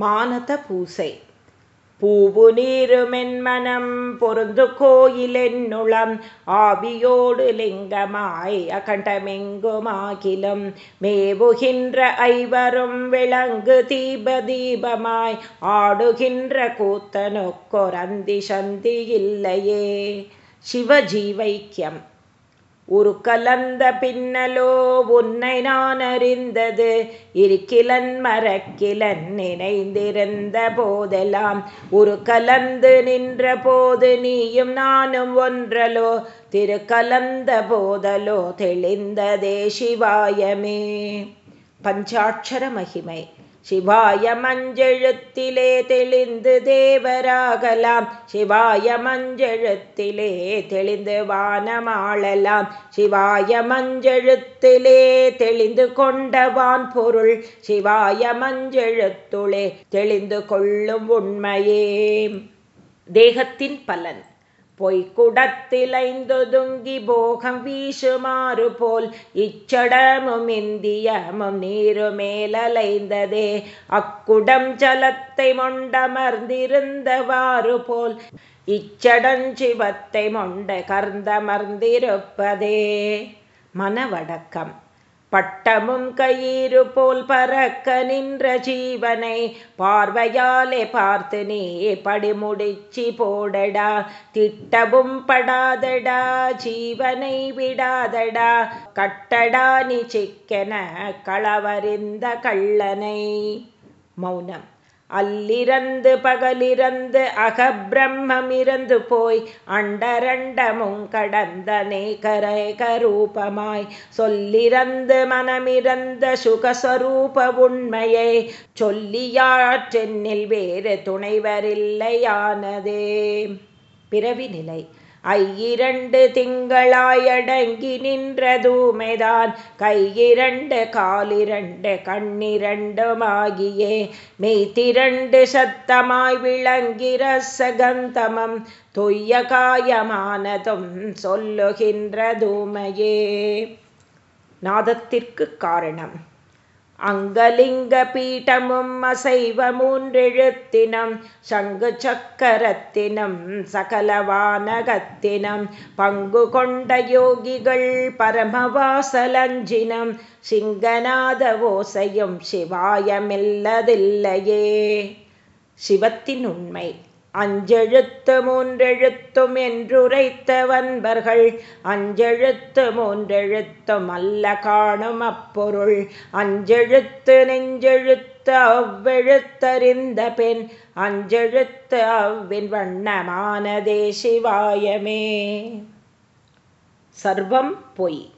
மானத பூசை. பூவு நீருமென்மனம் பொருந்து கோயிலென்னுளம் ஆவியோடு லிங்கமாய் அகண்டமெங்குமாகிலும் மேவுகின்ற ஐவரும் விளங்கு தீப தீபமாய் ஆடுகின்ற கூத்தனுக்கொரந்தி சந்தி இல்லையே. சிவஜீவைக்கியம். ஒரு கலந்த பின்னலோ உன்னை நான் அறிந்தது. இருக்கிலன் மரக்கிலன் நினைந்திருந்த போதெல்லாம் ஒரு கலந்து நின்ற போது நீயும் நானும் ஒன்றலோ. திரு கலந்த போதலோ தெளிந்ததே சிவாயமே. பஞ்சாட்சர மகிமை. சிவாய மஞ்செழுத்திலே தெளிந்து தேவராகலாம். சிவாய மஞ்செழுத்திலே தெளிந்து வானமாளலாம். சிவாய மஞ்செழுத்திலே தெளிந்து கொண்டவான் பொருள். சிவாய மஞ்செழுத்துளே தெளிந்து கொள்ளும் உண்மையே. தேகத்தின் பலன். பொய்க்குடத்திலைந்தொதுங்கி போகம் வீசுமாறு போல் இச்சடமும் இந்தியமும் நீரு மேலலைந்ததே அக்குடம் ஜலத்தை மொண்டமர்ந்திருந்தவாறு போல் இச்சடஞ்சிவத்தை மொண்ட கர்ந்தமர்ந்திருப்பதே. மனவடக்கம். பட்டமும் கயிறு போல் பறக்க நின்ற ஜீவனை பார்வையாலே பார்த்து நீ படிமுடிச்சி போடடா. திட்டமும் படாதடா ஜீவனை விடாதடா. கட்டடா நீ சிக்கென களவறிந்த கள்ளனை. மௌனம். அல்லிறந்து பகலிறந்து அகபிரம்மமிறந்து போய் அண்டரண்டமும் கடந்த நேகரேகரூபமாய் சொல்லிறந்து மனமிறந்த சுகஸ்வரூப உண்மையை சொல்லியாற்றென்னில் வேறு துணைவரில்லையானதே. பிறவி நிலை. ஐயிரண்டு திங்களாயடங்கி நின்ற தூமைதான் கையிரண்டு காலிரண்டு கண்ணிரண்டுமாகியே. மெய்த்திரண்டு சத்தமாய் விளங்கிற சகந்தமம் தொய்ய காயமானதும் சொல்லுகின்ற தூமையே. நாதத்திற்கு காரணம். அங்கலிங்க பீட்டமும் அசைவ மூன்றெழுத்தினம் சங்கு சக்கரத்தினம் சகலவானகத்தினம் பங்கு கொண்ட யோகிகள் பரமவாசலஞ்சினம் சிங்கநாத ஓசையும் சிவாயமில்லதில்லையே. சிவத்தின் உண்மை. அஞ்செழுத்து மூன்றெழுத்தும் என்றுரைத்த வன்பர்கள் அஞ்செழுத்து மூன்றெழுத்தும் அல்ல காணும் அப்பொருள் அஞ்செழுத்து நெஞ்செழுத்து அவ்வெழுத்தறிந்த பெண் அஞ்செழுத்து அவ்வின் வண்ணமானதே சிவாயமே. சர்வம் பொய்.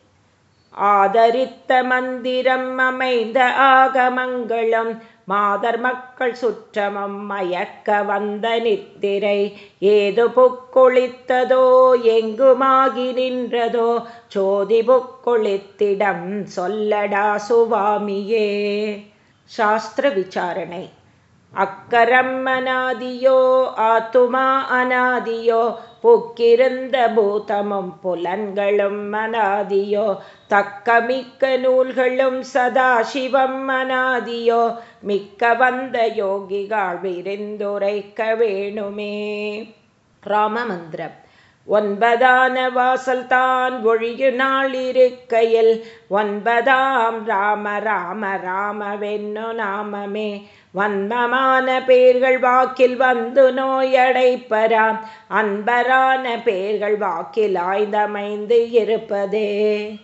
ஆதரித்த மந்திரம் அமைந்த ஆகமங்களும் மாதர் மக்கள் சுற்றமம் மயக்க வந்த நித்திரை ஏது புக்கொளித்ததோ எங்குமாகி நின்றதோ சோதி புக்கொளித்திடம் சொல்லடா சுவாமியே. சாஸ்திர விசாரணை. அக்கரம் அநாதியோ ஆத்துமா அநாதியோ புக்கிருந்த பூதமும் புலன்களும் அநாதியோ தக்க மிக்க நூல்களும் சதாசிவம் மனாதியோ மிக்க வந்த யோகிகாள் விரிந்துரைக்க வேணுமே. ராமமந்திரம். ஒன்பதான வாசல் தான் ஒழியு நாள் இருக்கையில் ஒன்பதாம் ராம ராம ராமவென்னு நாமமே. வன்மமான பேர்கள் வாக்கில் வந்து நோயடைப்பராம் அன்பரான பேர்கள் வாக்கில் ஆய்ந்தமைந்து இருப்பதே.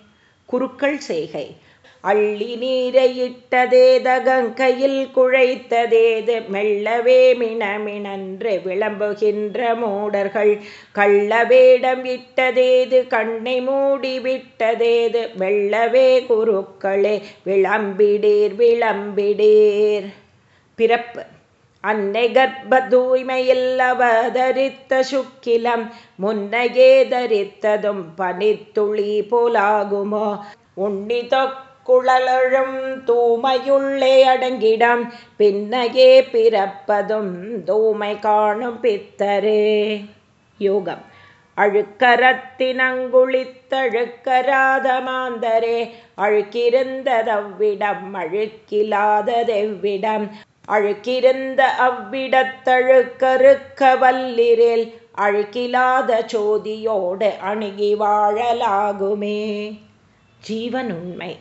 குருக்கள் செய்கை. அள்ளி நீரை இட்டதேதகங்கையில் குழைத்ததேது மெல்லவே மினமினன்று விளம்புகின்ற மூடர்கள். கள்ள வேடம் இட்டதேது கண்ணை மூடிவிட்டதேது வெள்ளவே குருக்களே விளம்பிடீர் விளம்பிடீர். பிறப்பு. அன்னை கர்ப்ப தூய்மையில் அவதரித்த சுக்கிலம் முன்னையே தரித்ததும் பனித்துளி போலாகுமோ? உண்ணி தொக்குழலும் தூமையுள்ளே அடங்கிடம் பின்னையே பிறப்பதும் தூமை காணும் பித்தரே. யோகம். அழுக்கரத்தினங்குளித்தழுக்கராத மாந்தரே அழுக்கிருந்ததவ்விடம் அழுக்கிலாததெவ்விடம் அழுக்கிருந்த அவ்விடத்தழுக்கறுக்க வல்லிரில் அழுக்கிலாத சோதியோடு அணுகி வாழலாகுமே. ஜீவனுண்மை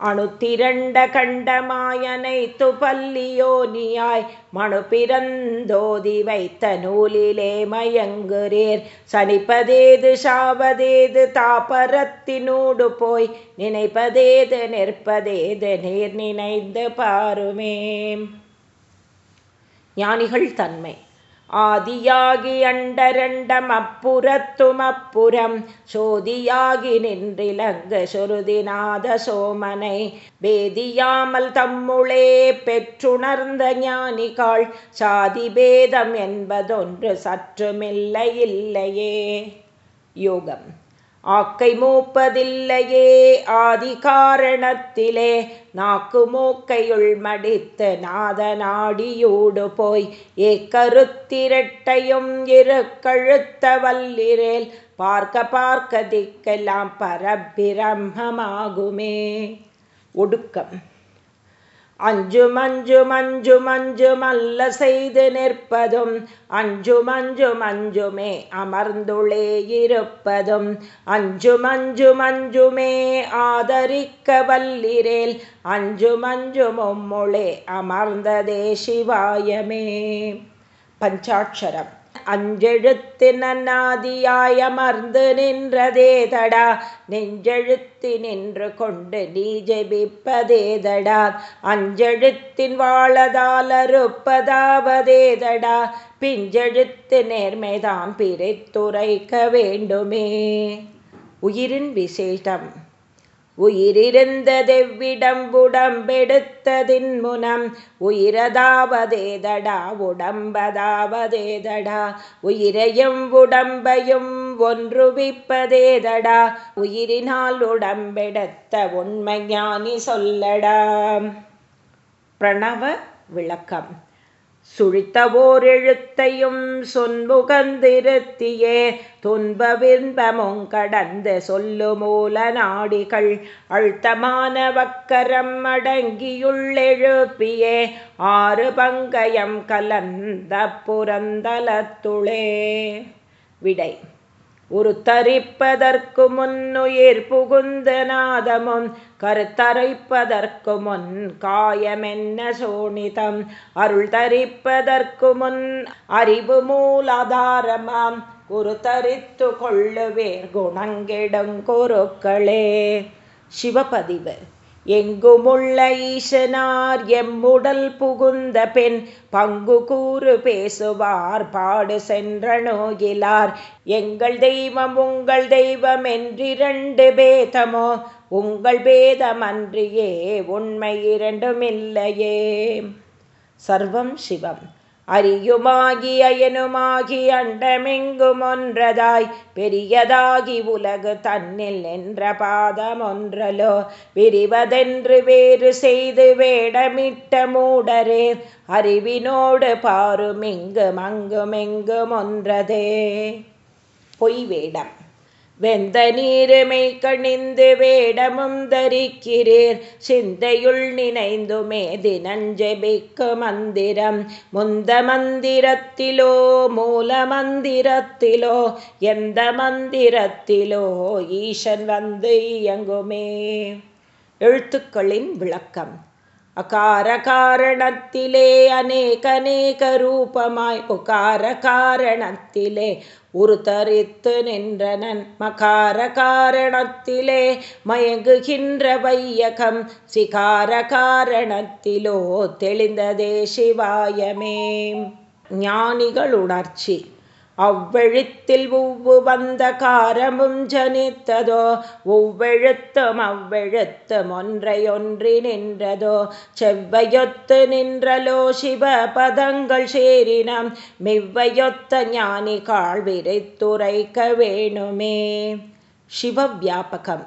அணுத்திரண்ட கண்டமாயனைத்து பல்லியோனியாய் மனு பிறந்தோதி வைத்த நூலிலே மயங்குரேர் சனிப்பதேது சாவதேது தாபரத்தினூடு போய் நினைப்பதேது நிற்பதேது நீர் நினைந்து பாருமே. ஞானிகள் தன்மை. ஆதியாகி அண்டரண்டம் அப்புறத்தும் அப்புறம் சோதியாகி நின்றிலங்க சுருதிநாத சோமனை. வேதியாமல் தம்முளே பெற்றுணர்ந்த ஞானிகாள் சாதி பேதம் என்பதொன்று சற்றுமில்லை இல்லையே யோகம். ஆக்கை மூப்பதில்லையே. ஆதி காரணத்திலே நாக்கு மூக்கையுள் மடித்து நாத நாடியூடு போய் ஏக்கருத்திரட்டையும் இரு கழுத்த வல்லிரேல் பார்க்க பார்க்க திக்கெல்லாம் பரபிரம்மமாகுமே. ஒடுக்கம். அஞ்சு மஞ்சு மஞ்சு மஞ்சு மல்ல செய்து நிற்பதும் அஞ்சு மஞ்சு மஞ்சுமே அமர்ந்துளே இருப்பதும். அஞ்சு மஞ்சு மஞ்சுமே ஆதரிக்க வல்லிரேல் அஞ்சு மஞ்சு மும்முளே அமர்ந்ததே சிவாயமே. பஞ்சாட்சரம். அஞ்செழுத்தினாதியாயமர்ந்து நின்றதே தடா நெஞ்செழுத்தி நின்று கொண்டு நீ ஜெபிப்பதே தடா அஞ்செழுத்தின் வாழதால் அறுப்பதாவதேதடா. பிஞ்செழுத்து நேர்மைதான் பிரித்துரைக்க வேண்டுமே. உயிரின் விசேஷம். உயிரிருந்ததெவ்விடம் உடம்பெடுத்ததின் முனம் உயிரதாவதேதடா உடம்பதாவதேதடா உயிரையும் உடம்பையும் ஒன்றுவிப்பதேதடா உயிரினால் உடம்பெடுத்த உண்மை ஞானி சொல்லடா. பிரணவ விளக்கம். சுழித்தவோர் எழுத்தையும் சொன்முகந்திருத்தியே துன்பவின்பமும் கடந்து சொல்லு மூல நாடிகள் அழுத்தமான வக்கரம் அடங்கியுள்ளெழுப்பியே ஆறு பங்கயம் கலந்த புறந்தலத்துளே விடை. உருத்தரிப்பதற்கு முன்னுயிர் புகுந்த நாதமும் கருத்தரைப்பதற்கு முன் காயமென்ன சோனிதம். அருள் தரிப்பதற்கு முன் அறிவு மூலாதாரமாம் குரு தரித்து கொள்ளுவேர் குணங்கிடும் குருக்களே. சிவபதிவர் எங்குமுள்ள ஈசனார் எம்முடல் புகுந்த பெண் பங்கு கூறு பேசுவார் பாடு சென்ற நோகிலார் எங்கள் தெய்வம் உங்கள் தெய்வம் என்றிரண்டு பேதமோ உங்கள் பேதமன்றியே உண்மை இரண்டுமில்லையே. சர்வம் சிவம். அறியுமாகி அயனுமாகி அண்டமெங்கும் ஒன்றதாய் பெரியதாகி உலகு தன்னில் நின்ற பாதம் ஒன்றலோ விரிவதென்று வேறு செய்து வேடமிட்ட மூடரே அறிவினோடு பாருமிங்கும் அங்குமெங்கும் ஒன்றதே. பொய் வேடம் வெந்த நீருமை கணிந்து வேடமும் தரிக்கிறீர். சிந்தையுள் நினைந்துமே தினஞ்செபிக்கு மந்திரம். முந்த மந்திரத்திலோ மூல மந்திரத்திலோ எந்த மந்திரத்திலோ ஈசன் வந்து இயங்குமே. எழுத்துக்களின் விளக்கம். அகார காரணத்திலே அநேகநேக ரூபமாய் உகார காரணத்திலே உருத்தரித்து நின்றனன். மகார காரணத்திலே மயங்குகின்ற வையகம் சிகார காரணத்திலோ தெளிந்ததே சிவாயமே. ஞானிகள் உணர்ச்சி. அவ்வெழுத்தில் ஒவ்வு வந்த காரமும் ஜனித்ததோ ஒவ்வெழுத்தும் அவ்வெழுத்தும் ஒன்றையொன்றி நின்றதோ செவ்வையொத்து நின்றலோ சிவ பதங்கள் சேரினம் மெவ்வையொத்த ஞானி கால் விரைத்துரைக்க வேணுமே. சிவ வியாபகம்.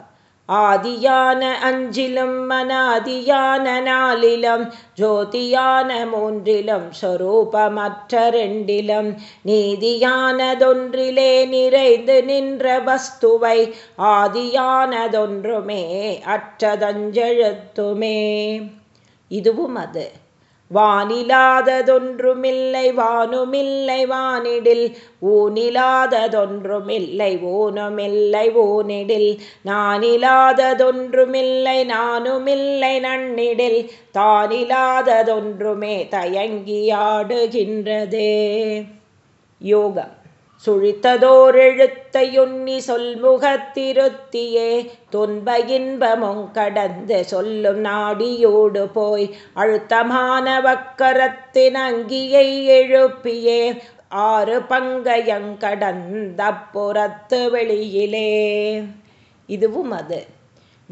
ஆதியான அஞ்சிலும் மனாதியான நாளிலும் ஜோதியான மூன்றிலும் சொரூபமற்ற ரெண்டிலும் நீதியானதொன்றிலே நிறைந்து நின்ற வஸ்துவை ஆதியானதொன்றுமே அற்றதஞ்செழுத்துமே. இதுவும் அது. வானிலாததொன்றுமில்லை வானுமில்லை வானிடில். ஊனிலாததொன்றுமில்லை ஊனுமில்லை ஊனிடில். நானிலாததொன்றுமில்லை நானுமில்லை நன்னிடில். தானிலாததொன்றுமே தயங்கியாடுகின்றதே யோகம். சுழித்ததோரெழுத்தையுன்னி சொல்முகத்திருத்தியே துன்ப இன்பமும் கடந்து சொல்லும் நாடியோடு போய் அழுத்தமான வக்கரத்தின் அங்கியை எழுப்பியே ஆறு பங்கயங்கடந்த புறத்து வெளியிலே. இதுவும் அது.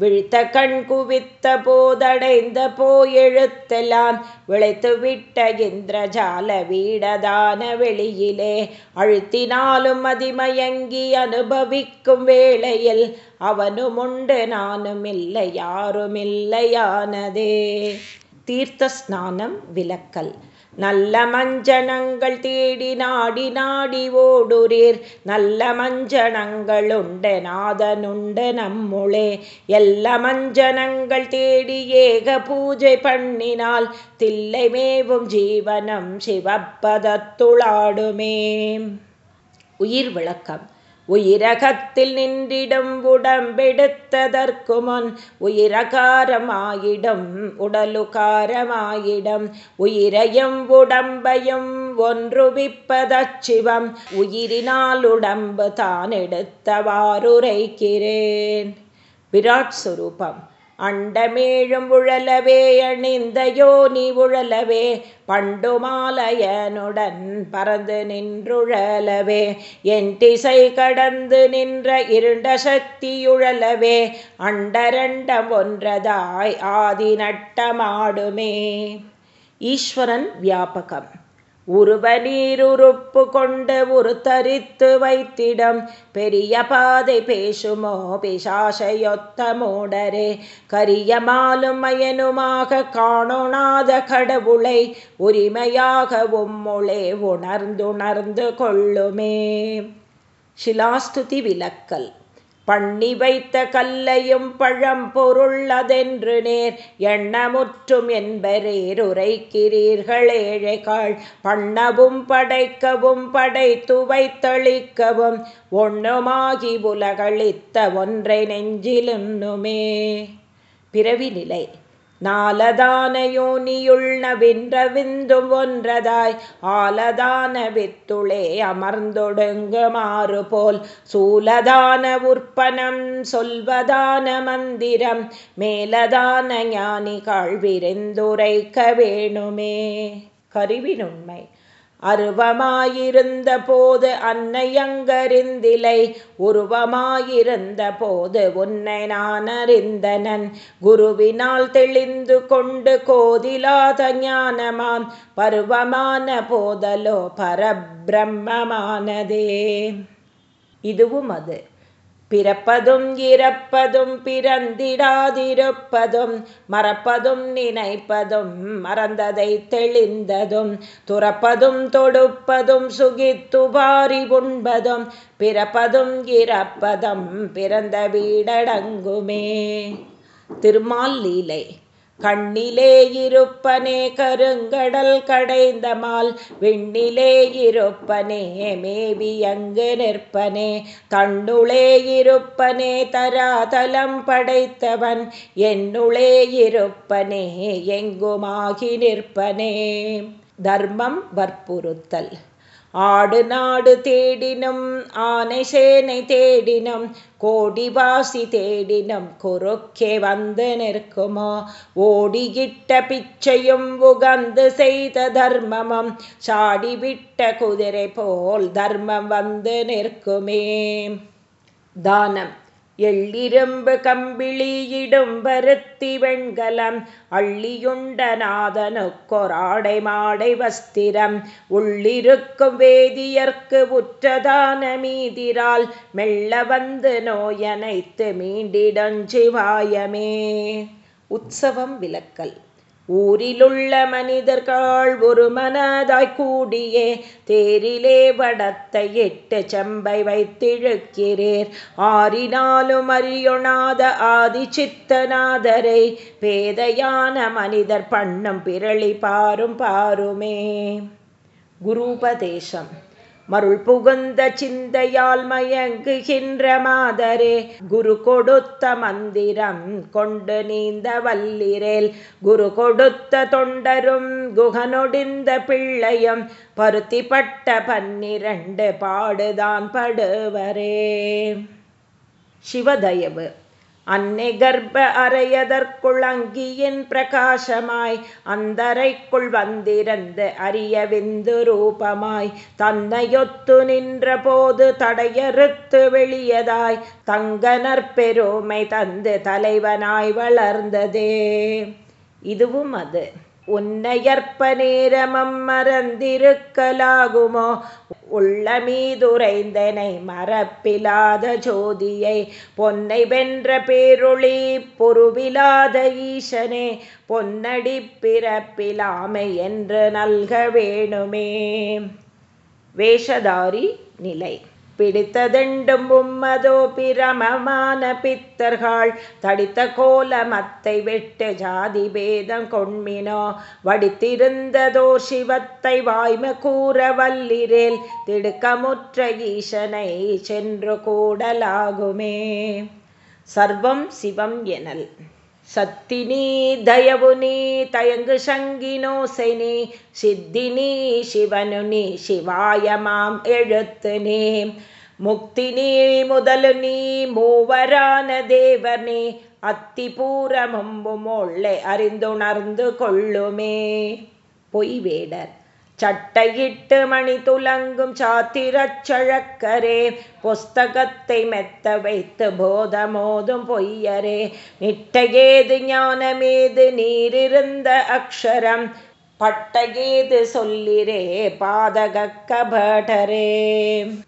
விழித்த கண் குவித்த போதடைந்த போயெழுத்தெல்லாம் விளைத்து விட்ட இந்திரஜால வீடதான வெளியிலே அழுத்தினாலும் அதிமயங்கி அனுபவிக்கும் வேளையில் அவனும் உண்டு நானும் இல்லை யாரும் இல்லையானதே தீர்த்த ஸ்நானம் விலக்கல் நல்ல மஞ்சனங்கள் தேடி நாடி நாடி ஓடுரீர் நல்ல மஞ்சனங்கள் உண்ட நாதனுண்ட நம்முளே. எல்லா மஞ்சனங்கள் தேடி ஏக பூஜை பண்ணினால் தில்லை மேவும் ஜீவனம் சிவப்பதத்துளாடுமே உயிர் விளக்கம். உயிரகத்தில் நின்றிடும் உடம்பெடுத்ததற்கு முன் உயிரகாரமாயிடும் உடலுகாரமாயிடம். உயிரையும் உடம்பையும் ஒன்றுவிப்பதச்சிவம் உயிரினால் உடம்பு தான் எடுத்தவாறுரைக்கிறேன் விராட் சுரூபம். அண்டமேழும் உழலவே அணிந்த யோனி உழலவே பண்டுமாலயனுடன் பறந்து நின்றுழலவே என் திசை கடந்து நின்ற இருண்ட சக்தியுழலவே அண்டரண்டம் ஒன்றதாய் ஆதி நட்டமாடுமே ஈஸ்வரன் வியாபகம். உருவ நீருறுப்பு கொண்டு ஒரு தரித்து வைத்திடம். பெரிய பாதை பேசுமோ? பிசாசையொத்த மூடரே கரியமாலும் மயனுமாக காணோனாத கடவுளை உரிமையாக உம்முளே உணர்ந்துணர்ந்து கொள்ளுமே. ஷிலாஸ்துதி விலக்கல் பண்ணி வைத்த கல்லையும் பழம் பொருள்ளதென்று நேர் எண்ணமுற்றும் என்பரேருரைக்கிறீர்கள் ஏழைகாள். பண்ணவும் படைக்கவும் படைத்து வைத்தளிக்கவும் ஒண்ணுமாகி உலகளித்த ஒன்றை நெஞ்சிலுண்ணுமே பிறவி நிலை. நாலதான யோனியுள் விந்தும் ஒன்றதாய் ஆலதான வித்துளே அமர்ந்தொடுங்குமாறு போல் சூலதான உற்பனம் சொல்வதான மந்திரம் மேலதான ஞானிகள் விரிந்துரைக்க வேணுமே. கருவினுண்மை. அருவமாயிருந்த போது அன்னையங்கறிந்திலை உருவமாயிருந்த போது உன்னை நான் அறிந்தனன் குருவினால் தெளிந்து கொண்டு கோதிலாத ஞானமாம் பருவமான போதலோ பரபிரம்மமானதே. இதுவும் அது. பிறப்பதும் இறப்பதும் பிறந்திடாதிருப்பதும் மறப்பதும் நினைப்பதும் மறந்ததை தெளிந்ததும் துறப்பதும் தொடுப்பதும் சுகித்து பாரி உண்பதும் பிறப்பதும் இறப்பதும் பிறந்த வீடடங்குமே. திருமால் லீலை. கண்ணிலே இருப்பனே கருங்கடல் கடைந்தமால் விண்ணிலே இருப்பனே மேவி அங்கு நிற்பனே. தன்னுளே இருப்பனே தராதலம் படைத்தவன் என்னுளே இருப்பனே எங்குமாகி நிற்பனே. தர்மம் வற்புறுத்தல். ஆடு நாடு தேடினும் ஆனை சேனை தேடினும் கோடிவாசி தேடினும் குறுக்கே வந்து நிற்குமோ? ஓடிகிட்ட பிச்சையும் உகந்து செய்த தர்மமும் சாடிவிட்ட குதிரை போல் தர்மம் வந்து நிற்குமே. தானம். எள்ளிரும்பு கம்பிளியிடும் பருத்தி வெண்கலம் அள்ளியுண்ட நாதனுக்கொராடை மாடை வஸ்திரம். உள்ளிருக்கும் வேதியர்க்கு உற்றதான மீதிரால் மெல்ல வந்து நோயனைத்து மீண்டிடஞ்சிவாயமே. உற்சவம் விளக்கல். ஊரிலுள்ள மனிதர்கள் ஒரு மனதாய் கூடியே தேரிலே வடத்தை எட்டு செம்பை வைத்திழுக்கிறேர். ஆறினாலும் அறியொணாத ஆதி சித்தநாதரை பேதையான மனிதர் பண்ணும் பிறளி பாரும் பாருமே. குருபதேசம். மருள் புகுந்த சிந்தையால் மயங்குகின்ற மாதரே குரு கொடுத்த மந்திரம் கொண்டு நீந்த வல்லிரேல். குரு கொடுத்த தொண்டரும் குகனொடிந்த பிள்ளையும் பருத்திப்பட்ட பன்னிரண்டு பாடுதான் படுவரே. சிவதயவு. அன்னை கர்ப்ப அறையதற்குள் பிரகாசமாய் அந்தரைக்குள் வந்திருந்து அரிய விந்து ரூபமாய் தன்னையொத்து நின்ற போது தடையறுத்து வெளியதாய் தங்கனர் பெருமை தந்து தலைவனாய் வளர்ந்ததே. இதுவும் அது. உன்னையற்ப நேரமம் மறந்திருக்கலாகுமோ? உள்ளமீதுரைந்தனை மறப்பிலாத ஜோதியை பொன்னை வென்ற பேருளி பொருவிலாத ஈசனே பொன்னடி பிறப்பிலாமை என்று நல்க வேணுமே. வேஷதாரி நிலை. பிடித்ததெண்டும் உம்மதோ பிரமமான பித்தர்கள். தடித்த கோலமத்தை வெட்டு ஜாதி பேதம் கொண்மினோ. வடித்திருந்ததோ சிவத்தை வாய்ம கூற வல்லிரேல். திடுக்கமுற்ற ஈசனை சென்று கூடலாகுமே. சர்வம் சிவம் எனல். சத்தினி தயவு நீ தயங்கு சங்கினோசை நீ சித்தினி சிவனு நீ சிவாயமாம் எழுத்து நீ. முக்தி நீ முதலு நீ மூவரான தேவர் நீ அத்தி பூரமும்பும் உள்ளே அறிந்துணர்ந்து கொள்ளுமே. பொய்வேடர் சட்டையிட்டு மணி துலங்கும் சாத்திரச் சழக்கரே புஸ்தகத்தை மெத்த வைத்து போதமோதும் பொய்யரே. நிட்டையேது ஞானமேது நீரிருந்த அக்ஷரம் பட்டகேது சொல்லிரே பாதக கபடரே.